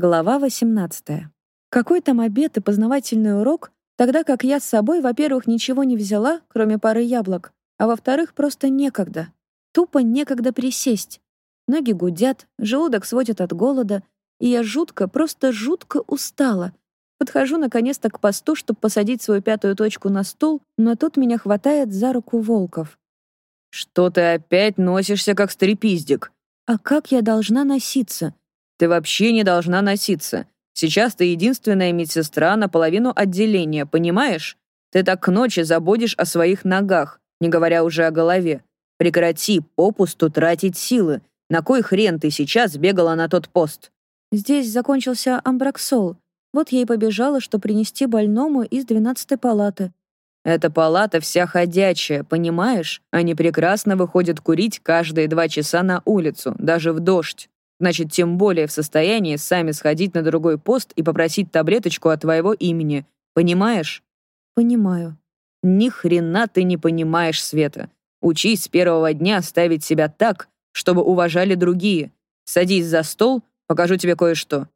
Глава 18. Какой там обед и познавательный урок, тогда как я с собой, во-первых, ничего не взяла, кроме пары яблок, а во-вторых, просто некогда. Тупо некогда присесть. Ноги гудят, желудок сводит от голода, и я жутко, просто жутко устала. Подхожу наконец-то к посту, чтобы посадить свою пятую точку на стул, но тут меня хватает за руку Волков. «Что ты опять носишься, как стрепиздик?» «А как я должна носиться?» «Ты вообще не должна носиться. Сейчас ты единственная медсестра на половину отделения, понимаешь? Ты так к ночи забудешь о своих ногах, не говоря уже о голове. Прекрати попусту тратить силы. На кой хрен ты сейчас бегала на тот пост?» «Здесь закончился амбраксол. Вот и побежала, что принести больному из двенадцатой палаты. Эта палата вся ходячая, понимаешь? Они прекрасно выходят курить каждые два часа на улицу, даже в дождь. Значит, тем более в состоянии сами сходить на другой пост и попросить таблеточку от твоего имени. Понимаешь? Понимаю. Ни хрена ты не понимаешь, Света. Учись с первого дня ставить себя так, чтобы уважали другие. Садись за стол, покажу тебе кое-что.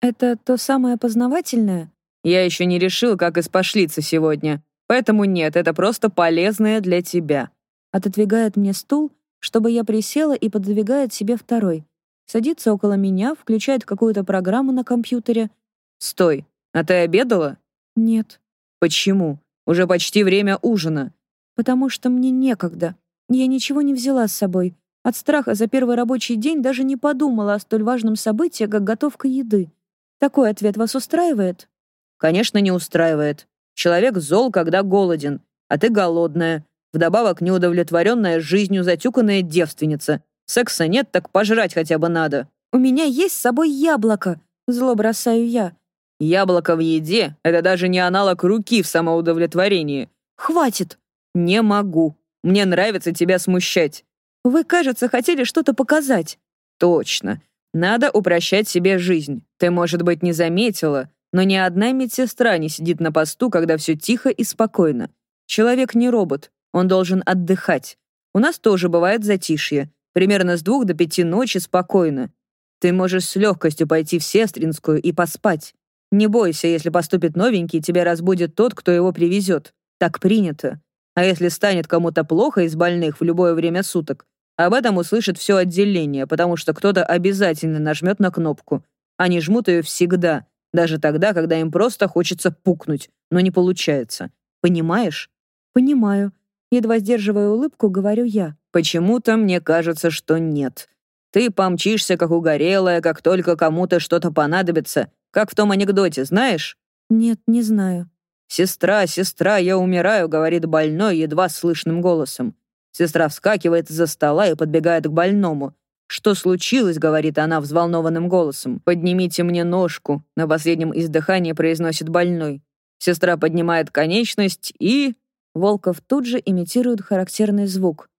Это то самое познавательное? Я еще не решил, как испошлиться сегодня. Поэтому нет, это просто полезное для тебя». Отодвигает мне стул, чтобы я присела и пододвигает себе второй. Садится около меня, включает какую-то программу на компьютере. «Стой, а ты обедала?» «Нет». «Почему? Уже почти время ужина». «Потому что мне некогда. Я ничего не взяла с собой. От страха за первый рабочий день даже не подумала о столь важном событии, как готовка еды. Такой ответ вас устраивает?» «Конечно, не устраивает. Человек зол, когда голоден, а ты голодная. Вдобавок неудовлетворенная жизнью затюканная девственница. Секса нет, так пожрать хотя бы надо. «У меня есть с собой яблоко», — зло бросаю я. «Яблоко в еде — это даже не аналог руки в самоудовлетворении». «Хватит!» «Не могу. Мне нравится тебя смущать». «Вы, кажется, хотели что-то показать». «Точно. Надо упрощать себе жизнь. Ты, может быть, не заметила, но ни одна медсестра не сидит на посту, когда все тихо и спокойно. Человек не робот, он должен отдыхать. У нас тоже бывает затишье. Примерно с двух до пяти ночи спокойно. Ты можешь с легкостью пойти в сестринскую и поспать. Не бойся, если поступит новенький, тебя разбудит тот, кто его привезет. Так принято. А если станет кому-то плохо из больных в любое время суток, об этом услышит все отделение, потому что кто-то обязательно нажмет на кнопку. Они жмут ее всегда, даже тогда, когда им просто хочется пукнуть, но не получается. Понимаешь? Понимаю. Едва сдерживая улыбку, говорю я. Почему-то мне кажется, что нет. Ты помчишься, как угорелая, как только кому-то что-то понадобится, как в том анекдоте, знаешь? Нет, не знаю. «Сестра, сестра, я умираю», — говорит больной едва слышным голосом. Сестра вскакивает из-за стола и подбегает к больному. «Что случилось?» — говорит она взволнованным голосом. «Поднимите мне ножку», — на последнем издыхании произносит больной. Сестра поднимает конечность и... Волков тут же имитирует характерный звук.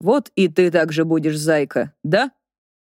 «Вот и ты так же будешь, зайка, да?»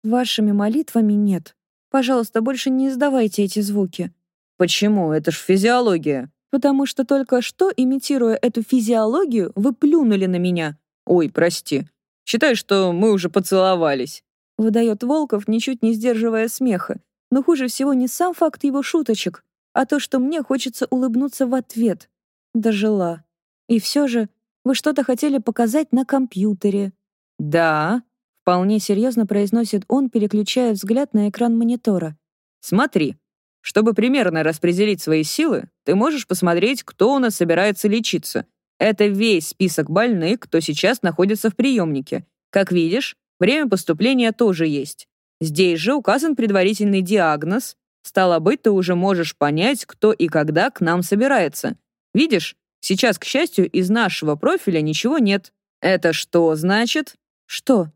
«Вашими молитвами нет. Пожалуйста, больше не издавайте эти звуки». «Почему? Это ж физиология». «Потому что только что, имитируя эту физиологию, вы плюнули на меня». «Ой, прости. Считай, что мы уже поцеловались». Выдает Волков, ничуть не сдерживая смеха. Но хуже всего не сам факт его шуточек, а то, что мне хочется улыбнуться в ответ. Дожила. И все же, вы что-то хотели показать на компьютере. «Да», — вполне серьезно произносит он, переключая взгляд на экран монитора. «Смотри, чтобы примерно распределить свои силы, ты можешь посмотреть, кто у нас собирается лечиться, это весь список больных, кто сейчас находится в приемнике. Как видишь, время поступления тоже есть. Здесь же указан предварительный диагноз. Стало быть, ты уже можешь понять, кто и когда к нам собирается. Видишь, сейчас, к счастью, из нашего профиля ничего нет. Это что значит? Что?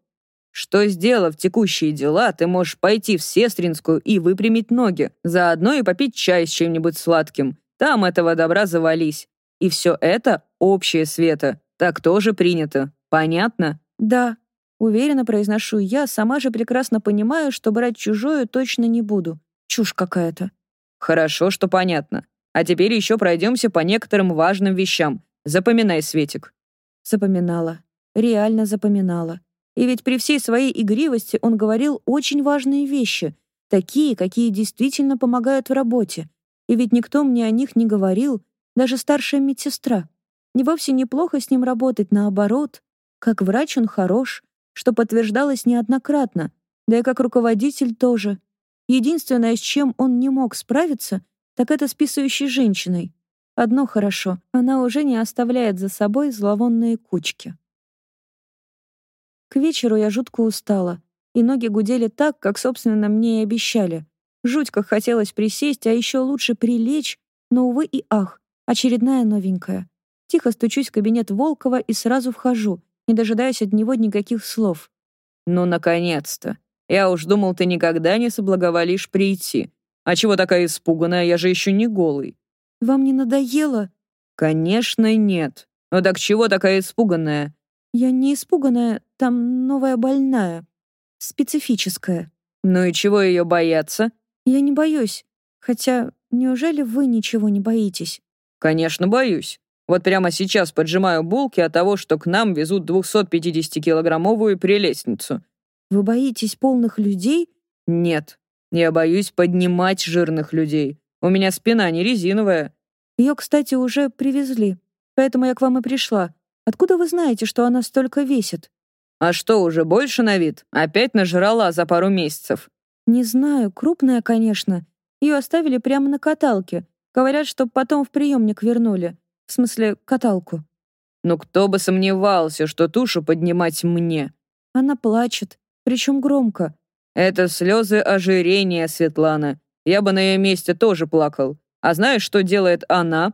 Что, сделав текущие дела, ты можешь пойти в сестринскую и выпрямить ноги, заодно и попить чай с чем-нибудь сладким. Там этого добра завались. И все это общее, Света. Так тоже принято. Понятно? Да. Уверенно произношу я, сама же прекрасно понимаю, что брать чужое точно не буду. Чушь какая-то. Хорошо, что понятно. А теперь еще пройдемся по некоторым важным вещам. Запоминай, Светик. Запоминала. Реально запоминала. И ведь при всей своей игривости он говорил очень важные вещи, такие, какие действительно помогают в работе. И ведь никто мне о них не говорил, даже старшая медсестра. Не вовсе неплохо с ним работать, наоборот. Как врач он хорош, что подтверждалось неоднократно, да и как руководитель тоже. Единственное, с чем он не мог справиться, так это с писающей женщиной. Одно хорошо, она уже не оставляет за собой зловонные кучки. К вечеру я жутко устала, и ноги гудели так, как, собственно, мне и обещали. Жуть, как хотелось присесть, а еще лучше прилечь, но, увы и ах, очередная новенькая. Тихо стучусь в кабинет Волкова и сразу вхожу, не дожидаясь от него никаких слов. «Ну, наконец-то! Я уж думал, ты никогда не соблаговолишь прийти. А чего такая испуганная? Я же еще не голый». «Вам не надоело?» «Конечно, нет. Ну так чего такая испуганная?» «Я не испуганная, там новая больная. Специфическая». «Ну и чего ее бояться?» «Я не боюсь. Хотя, неужели вы ничего не боитесь?» «Конечно, боюсь. Вот прямо сейчас поджимаю булки от того, что к нам везут 250-килограммовую прелестницу». «Вы боитесь полных людей?» «Нет. Я боюсь поднимать жирных людей. У меня спина не резиновая». Ее, кстати, уже привезли. Поэтому я к вам и пришла. Откуда вы знаете, что она столько весит?» «А что, уже больше на вид? Опять нажрала за пару месяцев?» «Не знаю, крупная, конечно. Ее оставили прямо на каталке. Говорят, что потом в приемник вернули. В смысле, каталку». «Ну кто бы сомневался, что тушу поднимать мне?» Она плачет, причем громко. «Это слезы ожирения, Светлана. Я бы на ее месте тоже плакал. А знаешь, что делает она?»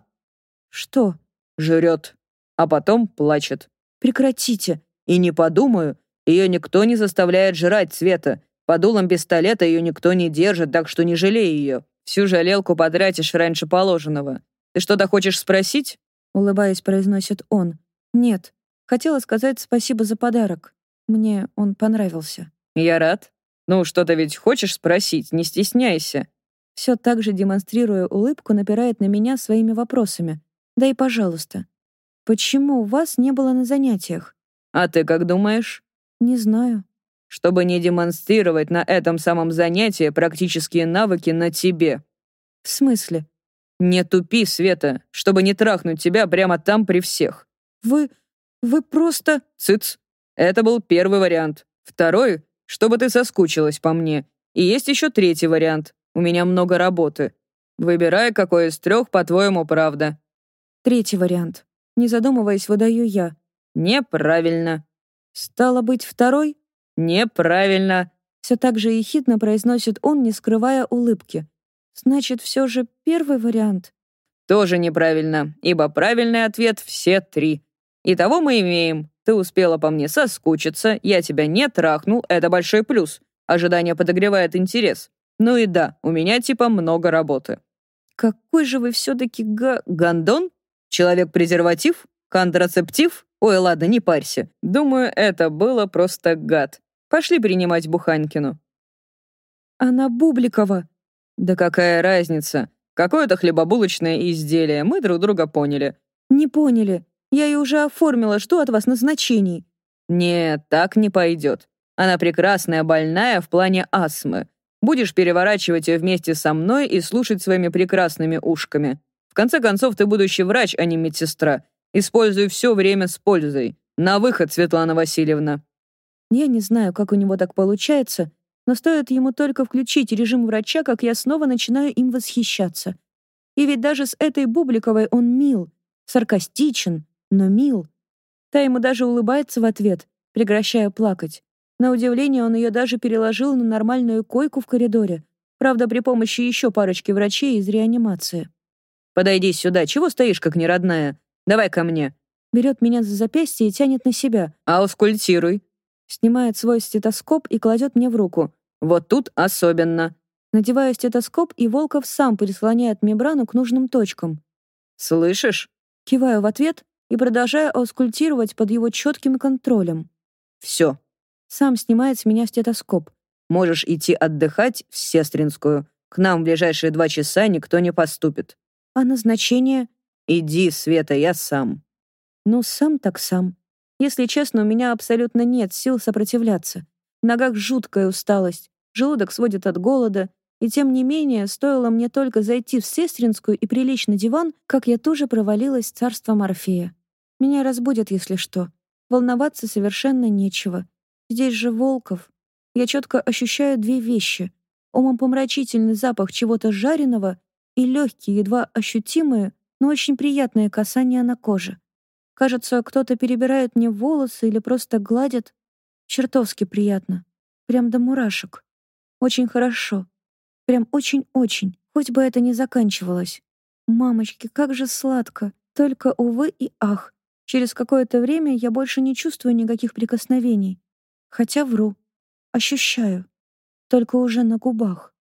«Что?» «Жрет а потом плачет. «Прекратите!» «И не подумаю, ее никто не заставляет жрать, Света. По дулам пистолета ее никто не держит, так что не жалей ее. Всю жалелку потратишь раньше положенного. Ты что-то хочешь спросить?» Улыбаясь, произносит он. «Нет. Хотела сказать спасибо за подарок. Мне он понравился». «Я рад. Ну, что-то ведь хочешь спросить, не стесняйся». Все так же, демонстрируя улыбку, напирает на меня своими вопросами. «Да и пожалуйста». «Почему вас не было на занятиях?» «А ты как думаешь?» «Не знаю». «Чтобы не демонстрировать на этом самом занятии практические навыки на тебе». «В смысле?» «Не тупи, Света, чтобы не трахнуть тебя прямо там при всех». «Вы... вы просто...» «Цыц. Это был первый вариант. Второй — чтобы ты соскучилась по мне. И есть еще третий вариант. У меня много работы. Выбирай, какой из трех, по-твоему, правда». «Третий вариант». Не задумываясь, выдаю я. «Неправильно». «Стало быть, второй?» «Неправильно». Все так же ехидно произносит он, не скрывая улыбки. «Значит, все же первый вариант?» «Тоже неправильно, ибо правильный ответ — все три. Итого мы имеем. Ты успела по мне соскучиться, я тебя не трахнул, это большой плюс. Ожидание подогревает интерес. Ну и да, у меня типа много работы». «Какой же вы все-таки га... гандон?» Человек-презерватив? Контрацептив? Ой, ладно, не парься. Думаю, это было просто гад. Пошли принимать Буханькину. Она Бубликова. Да какая разница? Какое-то хлебобулочное изделие. Мы друг друга поняли. Не поняли. Я ее уже оформила. Жду от вас назначений. Нет, так не пойдет. Она прекрасная больная в плане астмы. Будешь переворачивать ее вместе со мной и слушать своими прекрасными ушками. В конце концов, ты будущий врач, а не медсестра. Используй все время с пользой. На выход, Светлана Васильевна». Я не знаю, как у него так получается, но стоит ему только включить режим врача, как я снова начинаю им восхищаться. И ведь даже с этой Бубликовой он мил, саркастичен, но мил. Та ему даже улыбается в ответ, прекращая плакать. На удивление, он ее даже переложил на нормальную койку в коридоре, правда, при помощи еще парочки врачей из реанимации. Подойди сюда, чего стоишь, как неродная? Давай ко мне». Берет меня за запястье и тянет на себя. «Аускультируй». Снимает свой стетоскоп и кладет мне в руку. «Вот тут особенно». Надеваю стетоскоп, и Волков сам прислоняет мембрану к нужным точкам. «Слышишь?» Киваю в ответ и продолжаю аускультировать под его четким контролем. «Все». Сам снимает с меня стетоскоп. «Можешь идти отдыхать в Сестринскую. К нам в ближайшие два часа никто не поступит». А назначение? Иди, Света, я сам. Ну, сам так сам. Если честно, у меня абсолютно нет сил сопротивляться. В ногах жуткая усталость, желудок сводит от голода, и тем не менее, стоило мне только зайти в сестринскую и прилечь на диван, как я тоже провалилась в царство Морфея. Меня разбудят, если что. Волноваться совершенно нечего. Здесь же Волков. Я четко ощущаю две вещи. Умопомрачительный запах чего-то жареного и легкие, едва ощутимые, но очень приятное касание на коже. Кажется, кто-то перебирает мне волосы или просто гладит. Чертовски приятно. Прям до мурашек. Очень хорошо. Прям очень-очень. Хоть бы это не заканчивалось. Мамочки, как же сладко. Только, увы и ах. Через какое-то время я больше не чувствую никаких прикосновений. Хотя вру. Ощущаю. Только уже на губах.